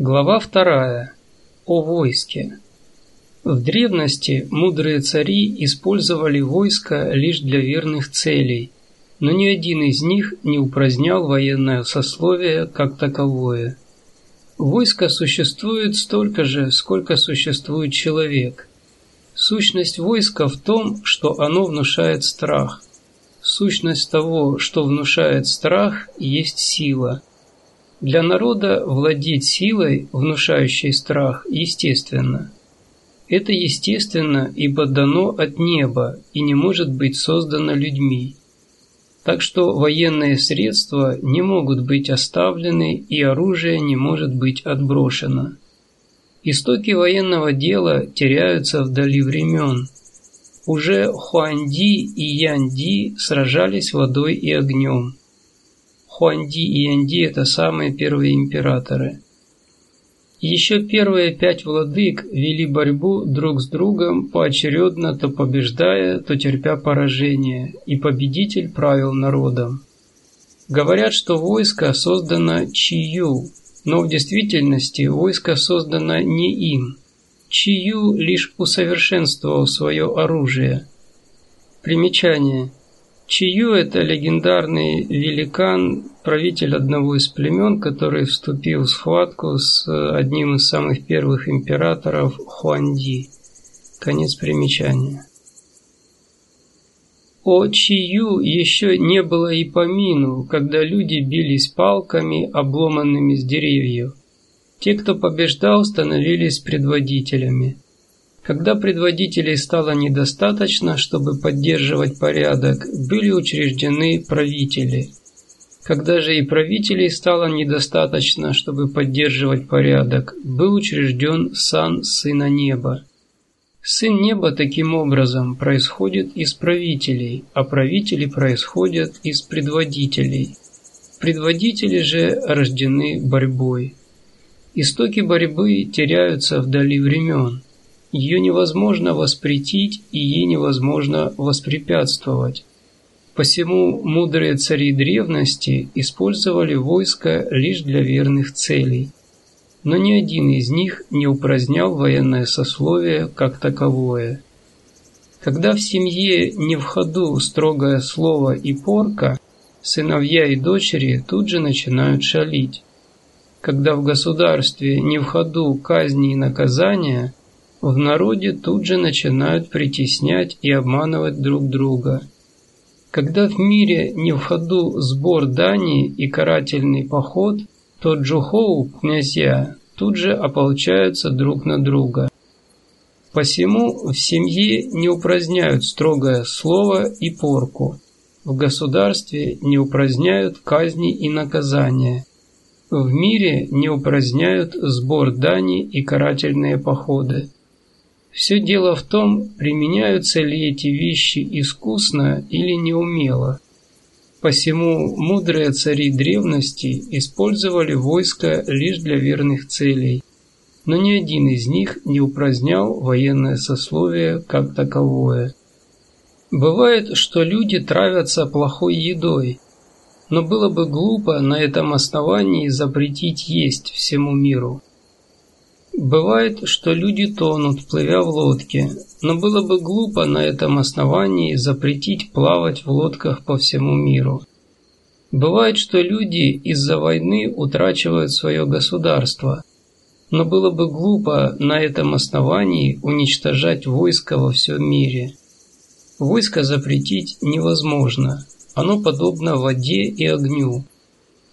Глава вторая. О войске. В древности мудрые цари использовали войско лишь для верных целей, но ни один из них не упразднял военное сословие как таковое. Войско существует столько же, сколько существует человек. Сущность войска в том, что оно внушает страх. Сущность того, что внушает страх, есть сила. Для народа владеть силой, внушающей страх, естественно. Это естественно, ибо дано от неба и не может быть создано людьми. Так что военные средства не могут быть оставлены и оружие не может быть отброшено. Истоки военного дела теряются вдали времен. Уже Хуанди и Янди сражались водой и огнем. Хуанди и Янди – это самые первые императоры. Еще первые пять владык вели борьбу друг с другом, поочередно то побеждая, то терпя поражение, и победитель правил народом. Говорят, что войско создано Чию, но в действительности войско создано не им. Чию лишь усовершенствовал свое оружие. Примечание. Чию – это легендарный великан, правитель одного из племен, который вступил в схватку с одним из самых первых императоров Хуанди. Конец примечания. О Чию еще не было и помину, когда люди бились палками, обломанными с деревьев. Те, кто побеждал, становились предводителями. Когда предводителей стало недостаточно, чтобы поддерживать порядок, были учреждены правители. Когда же и правителей стало недостаточно, чтобы поддерживать порядок, был учрежден сан Сына Неба. Сын Неба таким образом происходит из правителей, а правители происходят из предводителей. Предводители же рождены борьбой. Истоки борьбы теряются вдали времен. Ее невозможно воспретить и ей невозможно воспрепятствовать. Посему мудрые цари древности использовали войско лишь для верных целей. Но ни один из них не упразднял военное сословие как таковое. Когда в семье не в ходу строгое слово и порка, сыновья и дочери тут же начинают шалить. Когда в государстве не в ходу казни и наказания, в народе тут же начинают притеснять и обманывать друг друга. Когда в мире не в ходу сбор дани и карательный поход, то Джухоу, князья, тут же ополчаются друг на друга. Посему в семье не упраздняют строгое слово и порку, в государстве не упраздняют казни и наказания, в мире не упраздняют сбор дани и карательные походы. Все дело в том, применяются ли эти вещи искусно или неумело. Посему мудрые цари древности использовали войско лишь для верных целей, но ни один из них не упразднял военное сословие как таковое. Бывает, что люди травятся плохой едой, но было бы глупо на этом основании запретить есть всему миру. Бывает, что люди тонут, плывя в лодке, но было бы глупо на этом основании запретить плавать в лодках по всему миру. Бывает, что люди из-за войны утрачивают свое государство, но было бы глупо на этом основании уничтожать войско во всем мире. Войско запретить невозможно, оно подобно воде и огню.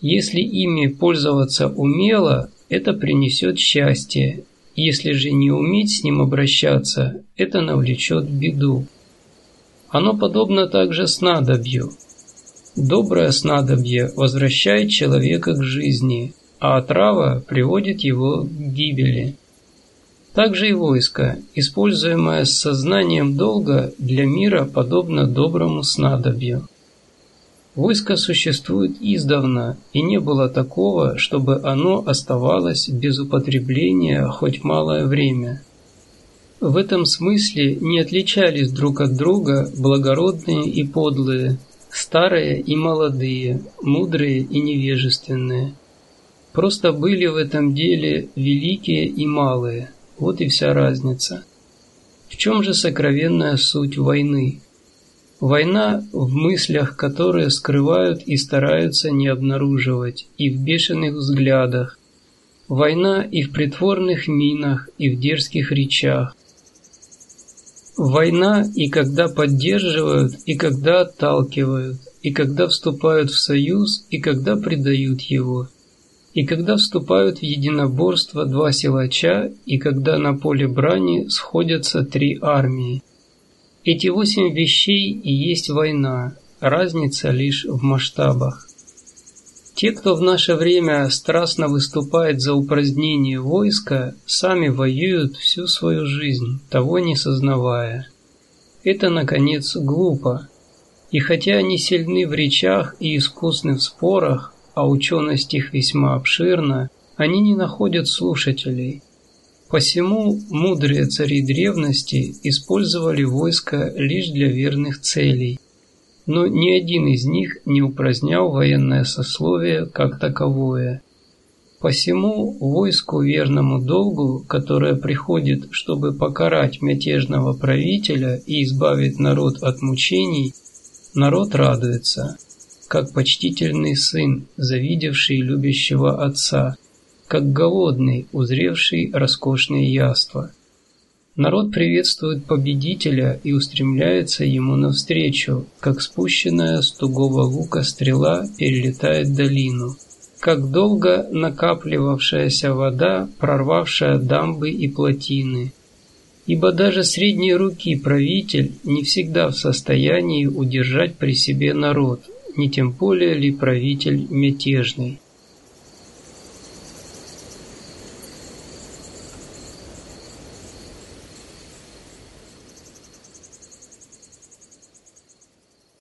Если ими пользоваться умело, это принесет счастье. Если же не уметь с ним обращаться, это навлечет беду. Оно подобно также снадобью. Доброе снадобье возвращает человека к жизни, а отрава приводит его к гибели. Также и войско, используемое с сознанием долга, для мира подобно доброму снадобью. Войско существует издавна, и не было такого, чтобы оно оставалось без употребления хоть малое время. В этом смысле не отличались друг от друга благородные и подлые, старые и молодые, мудрые и невежественные. Просто были в этом деле великие и малые. Вот и вся разница. В чем же сокровенная суть войны? Война в мыслях, которые скрывают и стараются не обнаруживать, и в бешеных взглядах. Война и в притворных минах, и в дерзких речах. Война и когда поддерживают, и когда отталкивают, и когда вступают в союз, и когда предают его и когда вступают в единоборство два силача, и когда на поле брани сходятся три армии. Эти восемь вещей и есть война, разница лишь в масштабах. Те, кто в наше время страстно выступает за упразднение войска, сами воюют всю свою жизнь, того не сознавая. Это, наконец, глупо. И хотя они сильны в речах и искусны в спорах, а ученость их весьма обширна, они не находят слушателей. Посему мудрые цари древности использовали войско лишь для верных целей, но ни один из них не упразднял военное сословие как таковое. Посему войску верному долгу, которое приходит, чтобы покарать мятежного правителя и избавить народ от мучений, народ радуется – как почтительный сын, завидевший любящего отца, как голодный, узревший роскошные яства. Народ приветствует победителя и устремляется ему навстречу, как спущенная с тугого лука стрела перелетает долину, как долго накапливавшаяся вода, прорвавшая дамбы и плотины. Ибо даже средней руки правитель не всегда в состоянии удержать при себе народ, не тем более ли правитель мятежный.